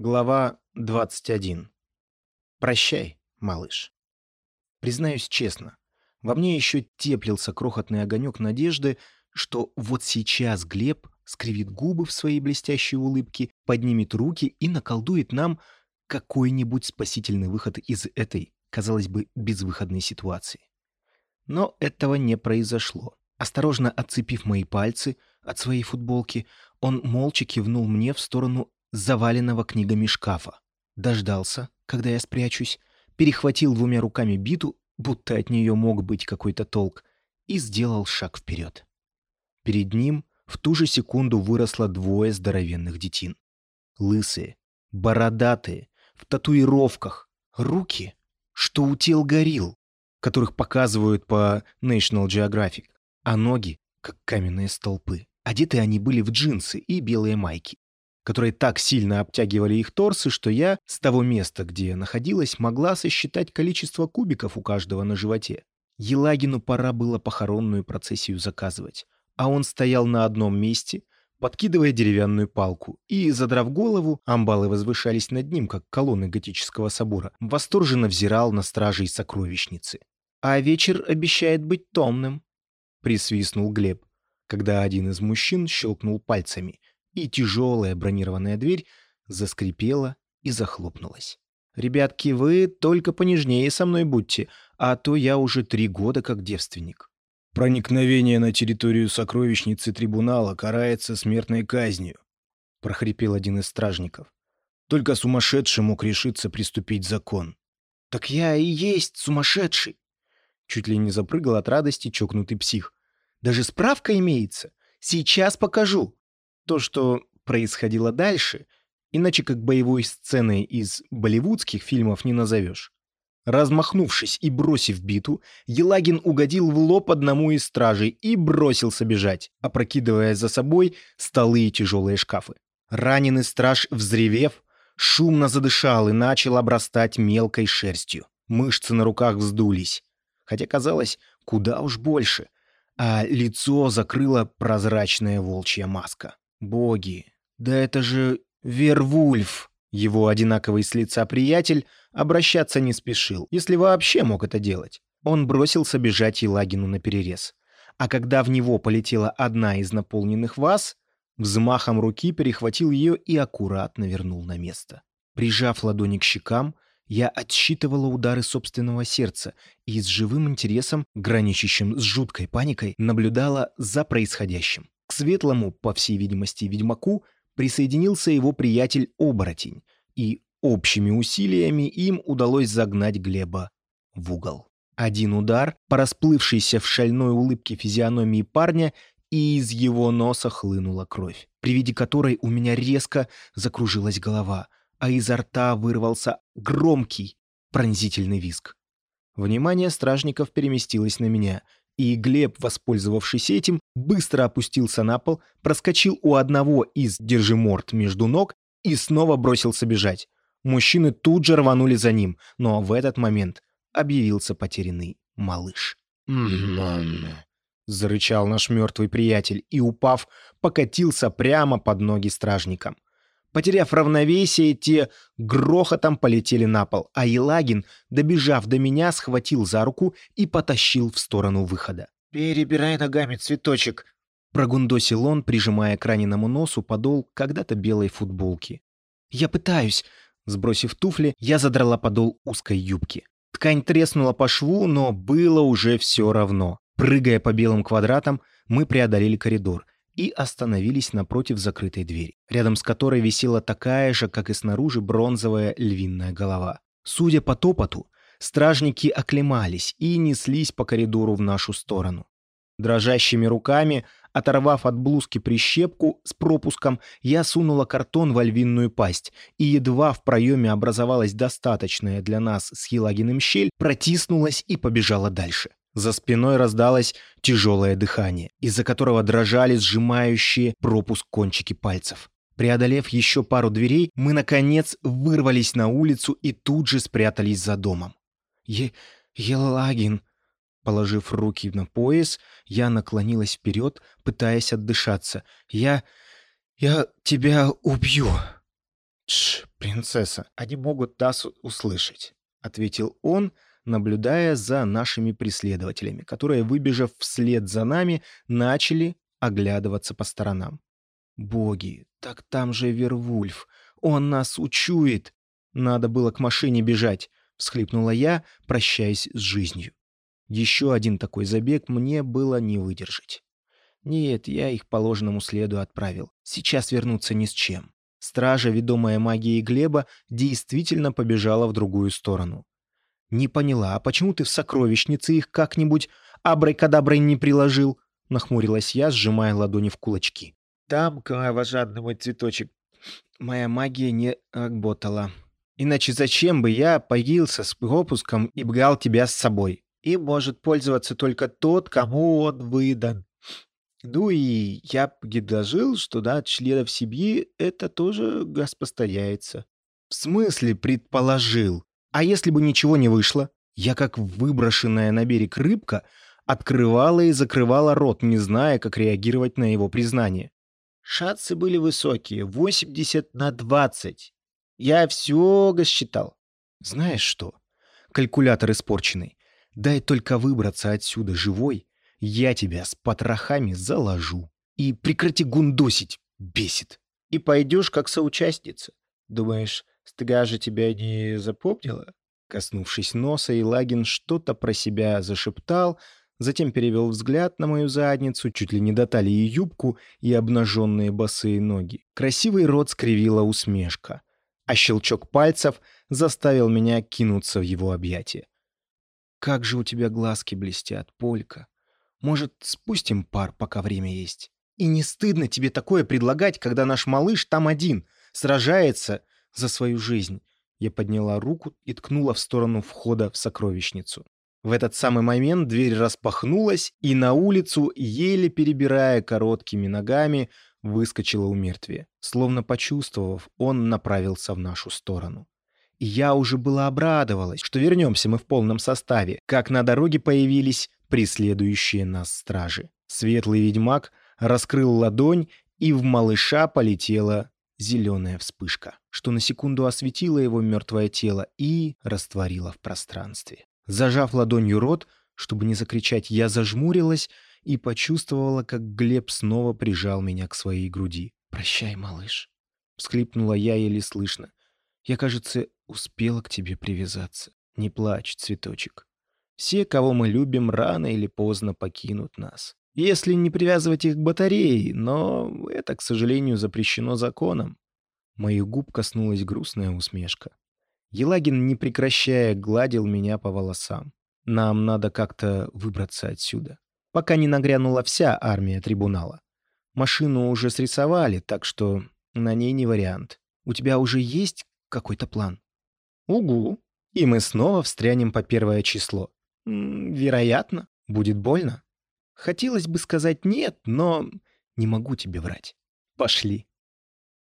Глава 21. Прощай, малыш. Признаюсь честно, во мне еще теплился крохотный огонек надежды, что вот сейчас Глеб скривит губы в своей блестящей улыбке, поднимет руки и наколдует нам какой-нибудь спасительный выход из этой, казалось бы, безвыходной ситуации. Но этого не произошло. Осторожно отцепив мои пальцы от своей футболки, он молча кивнул мне в сторону заваленного книгами шкафа. Дождался, когда я спрячусь, перехватил двумя руками биту, будто от нее мог быть какой-то толк, и сделал шаг вперед. Перед ним в ту же секунду выросло двое здоровенных детин. Лысые, бородатые, в татуировках, руки, что у тел горил, которых показывают по National Geographic, а ноги, как каменные столпы. Одеты они были в джинсы и белые майки которые так сильно обтягивали их торсы, что я с того места, где я находилась, могла сосчитать количество кубиков у каждого на животе. Елагину пора было похоронную процессию заказывать, а он стоял на одном месте, подкидывая деревянную палку, и, задрав голову, амбалы возвышались над ним, как колонны готического собора, восторженно взирал на стражей сокровищницы. «А вечер обещает быть томным», — присвистнул Глеб, когда один из мужчин щелкнул пальцами, и тяжелая бронированная дверь заскрипела и захлопнулась. «Ребятки, вы только понежнее со мной будьте, а то я уже три года как девственник». «Проникновение на территорию сокровищницы трибунала карается смертной казнью», — прохрипел один из стражников. «Только сумасшедший мог решиться приступить закон». «Так я и есть сумасшедший!» Чуть ли не запрыгал от радости чокнутый псих. «Даже справка имеется. Сейчас покажу». То, что происходило дальше, иначе как боевой сценой из болливудских фильмов не назовешь. Размахнувшись и бросив биту, Елагин угодил в лоб одному из стражей и бросился бежать, опрокидывая за собой столы и тяжелые шкафы. Раненый страж, взревев, шумно задышал и начал обрастать мелкой шерстью. Мышцы на руках вздулись, хотя казалось, куда уж больше, а лицо закрыла прозрачная волчья маска. Боги, да это же Вервульф! Его одинаковый с лица приятель обращаться не спешил, если вообще мог это делать. Он бросился бежать Елагину на перерез. А когда в него полетела одна из наполненных ваз, взмахом руки перехватил ее и аккуратно вернул на место. Прижав ладони к щекам, я отсчитывала удары собственного сердца и с живым интересом, граничащим с жуткой паникой, наблюдала за происходящим. Светлому, по всей видимости, ведьмаку присоединился его приятель-оборотень, и общими усилиями им удалось загнать Глеба в угол. Один удар, по расплывшейся в шальной улыбке физиономии парня, и из его носа хлынула кровь, при виде которой у меня резко закружилась голова, а изо рта вырвался громкий, пронзительный визг. Внимание стражников переместилось на меня — и Глеб, воспользовавшись этим, быстро опустился на пол, проскочил у одного из держиморт между ног и снова бросился бежать. Мужчины тут же рванули за ним, но в этот момент объявился потерянный малыш. «Мамма!» — зарычал наш мертвый приятель и, упав, покатился прямо под ноги стражникам. Потеряв равновесие, те грохотом полетели на пол, а Елагин, добежав до меня, схватил за руку и потащил в сторону выхода. «Перебирай ногами, цветочек!» Прогундосил он, прижимая к раненому носу подол когда-то белой футболки. «Я пытаюсь!» Сбросив туфли, я задрала подол узкой юбки. Ткань треснула по шву, но было уже все равно. Прыгая по белым квадратам, мы преодолели коридор — и остановились напротив закрытой двери, рядом с которой висела такая же, как и снаружи, бронзовая львиная голова. Судя по топоту, стражники оклемались и неслись по коридору в нашу сторону. Дрожащими руками, оторвав от блузки прищепку с пропуском, я сунула картон в львиную пасть, и едва в проеме образовалась достаточная для нас с Елагиным щель, протиснулась и побежала дальше. За спиной раздалось тяжелое дыхание, из-за которого дрожали сжимающие пропуск кончики пальцев. Преодолев еще пару дверей, мы, наконец, вырвались на улицу и тут же спрятались за домом. Е Елагин. Положив руки на пояс, я наклонилась вперед, пытаясь отдышаться. «Я... я тебя убью!» «Тш, «Принцесса, они могут нас услышать», — ответил он, наблюдая за нашими преследователями, которые, выбежав вслед за нами, начали оглядываться по сторонам. «Боги, так там же Вервульф, он нас учует!» «Надо было к машине бежать», — всхлипнула я, прощаясь с жизнью. Еще один такой забег мне было не выдержать. Нет, я их по ложному следу отправил. Сейчас вернуться ни с чем. Стража, ведомая магией Глеба, действительно побежала в другую сторону. «Не поняла, а почему ты в сокровищнице их как-нибудь абракадаброй не приложил?» — нахмурилась я, сжимая ладони в кулачки. «Там, кровожадный мой цветочек, моя магия не работала. Иначе зачем бы я появился с пропуском и брал тебя с собой? И может пользоваться только тот, кому он выдан. Ну и я предложил, что да, членов семьи это тоже распространяется. В смысле предположил? А если бы ничего не вышло? Я, как выброшенная на берег рыбка, открывала и закрывала рот, не зная, как реагировать на его признание. Шансы были высокие, 80 на 20. Я все рассчитал. Знаешь что? Калькулятор испорченный. Дай только выбраться отсюда живой, я тебя с потрохами заложу. И прекрати гундосить, бесит. И пойдешь как соучастница. Думаешь, стража тебя не запомнила? Коснувшись носа, Илагин что-то про себя зашептал, затем перевел взгляд на мою задницу, чуть ли не до талии юбку и обнаженные босые ноги. Красивый рот скривила усмешка, а щелчок пальцев заставил меня кинуться в его объятия. «Как же у тебя глазки блестят, Полька! Может, спустим пар, пока время есть? И не стыдно тебе такое предлагать, когда наш малыш там один, сражается за свою жизнь?» Я подняла руку и ткнула в сторону входа в сокровищницу. В этот самый момент дверь распахнулась, и на улицу, еле перебирая короткими ногами, выскочила у мертвия. Словно почувствовав, он направился в нашу сторону. И я уже была обрадовалась, что вернемся мы в полном составе, как на дороге появились преследующие нас стражи. Светлый ведьмак раскрыл ладонь, и в малыша полетела зеленая вспышка, что на секунду осветила его мертвое тело и растворила в пространстве. Зажав ладонью рот, чтобы не закричать, я зажмурилась и почувствовала, как Глеб снова прижал меня к своей груди. «Прощай, малыш», — всхлипнула я еле слышно. «Я, кажется, успела к тебе привязаться. Не плачь, цветочек. Все, кого мы любим, рано или поздно покинут нас. Если не привязывать их к батарее, но это, к сожалению, запрещено законом. Моих губ коснулась грустная усмешка. Елагин, не прекращая, гладил меня по волосам. Нам надо как-то выбраться отсюда. Пока не нагрянула вся армия трибунала. Машину уже срисовали, так что на ней не вариант. У тебя уже есть какой-то план? Угу. И мы снова встрянем по первое число. Вероятно, будет больно. Хотелось бы сказать нет, но не могу тебе врать. Пошли.